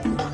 Bye.